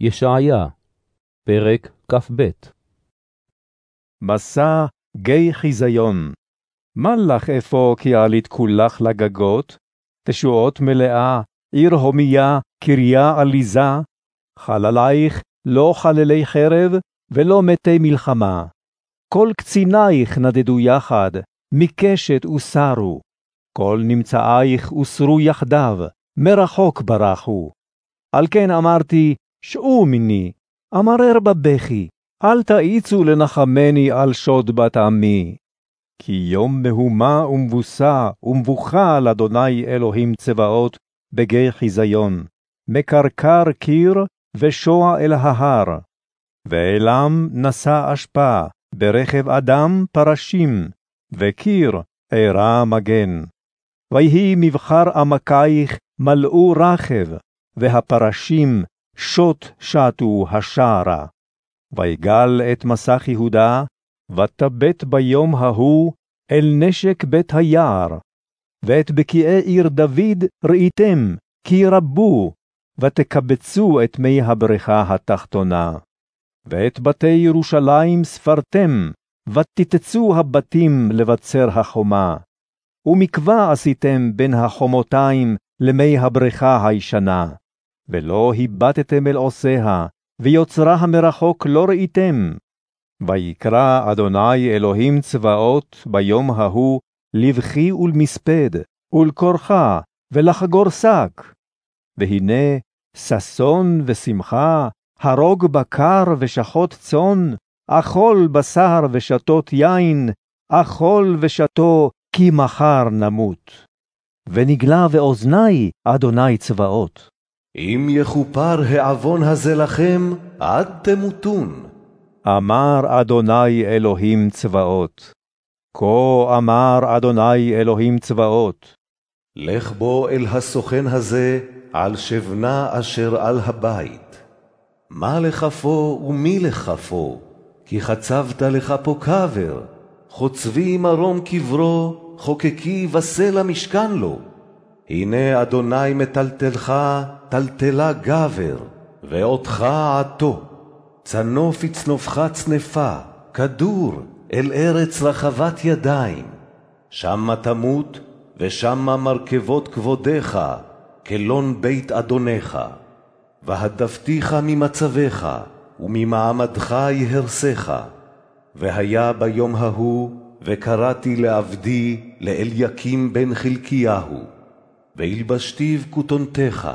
ישעיה, פרק כ"ב מסע גיא חיזיון, מה לך אפוא כי עלית כולך לגגות? תשועות מלאה, עיר הומיה, קריה עליזה, חללייך לא חללי חרב, ולא מתי מלחמה. כל קצינייך נדדו יחד, מקשת וסרו. כל נמצאייך הוסרו יחדיו, מרחוק ברחו. על כן אמרתי, שאו מיני, אמרר בבכי, אל תאיצו לנחמני על שוד בת עמי. כי יום מהומה ומבוסה ומבוכה על אדוני אלוהים צבאות בגיא חיזיון, מקרקר קיר ושוע אל ההר. ואלם נשא אשפה, ברכב אדם פרשים, וקיר ערה מגן. ויהי מבחר עמקייך מלאו רכב, והפרשים שוט שטו השערה. ויגל את מסך יהודה, ותבט ביום ההוא אל נשק בית היער. ואת בקיעי עיר דוד ראיתם, כי רבו, ותקבצו את מי הבריכה התחתונה. ואת בתי ירושלים ספרתם, ותתצו הבתים לבצר החומה. ומקווה עשיתם בין החומותיים למי הבריכה הישנה. ולא הבטתם אל עושיה, ויוצרה המרחוק לא ראיתם. ויקרא אדוני אלוהים צבאות ביום ההוא לבכי ולמספד, ולקורחה, ולחגור שק. והנה, ששון ושמחה, הרוג בקר ושחוט צאן, אכול בשר ושתות יין, אכול ושתו, כי מחר נמות. ונגלה באוזני אדוני צבאות. אם יכופר העוון הזה לכם, עד תמותון. אמר אדוני אלוהים צבאות. כה אמר אדוני אלוהים צבאות. לך בוא אל הסוכן הזה, על שבנה אשר על הבית. מה לכפו ומי לכפו? כי חצבת לך פה קבר, חוצבי מרום קברו, חוקקי בסלע משכן לו. הנה אדוני מטלטלך, טלטלה גבר, ואותך עתו. צנוף יצנופך צנפה, כדור, אל ארץ רחבת ידיים. שמה תמות, ושמה מרכבות כבודך, כלון בית אדונך. והדפתיך ממצבך, וממעמדך יהרסך. והיה ביום ההוא, וקראתי לעבדי, לאליקים בן חלקיהו, והלבשתיו כותונתך,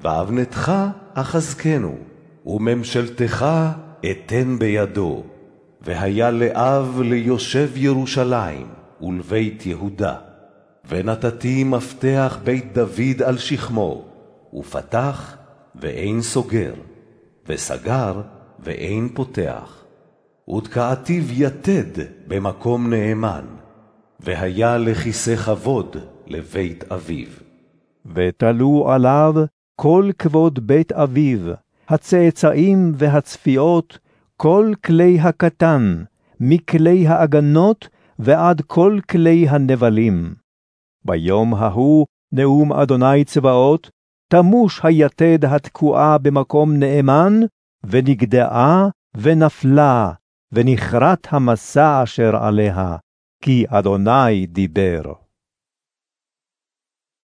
ואבנתך אחזקנו, וממשלתך אתן בידו. והיה לאב ליושב ירושלים ולבית יהודה. ונתתי מפתח בית דוד על שכמו, ופתח ואין סוגר, וסגר ואין פותח. ותקעתיו יתד במקום נאמן, והיה לכיסא כבוד לבית אביו. ותלו עליו כל כבוד בית אביו, הצאצאים והצפיות, כל כלי הקטן, מכלי האגנות ועד כל כלי הנבלים. ביום ההוא, נאום אדוני צבאות, תמוש היתד התקועה במקום נאמן, ונגדעה ונפלה, ונכרת המסע אשר עליה, כי אדוני דיבר.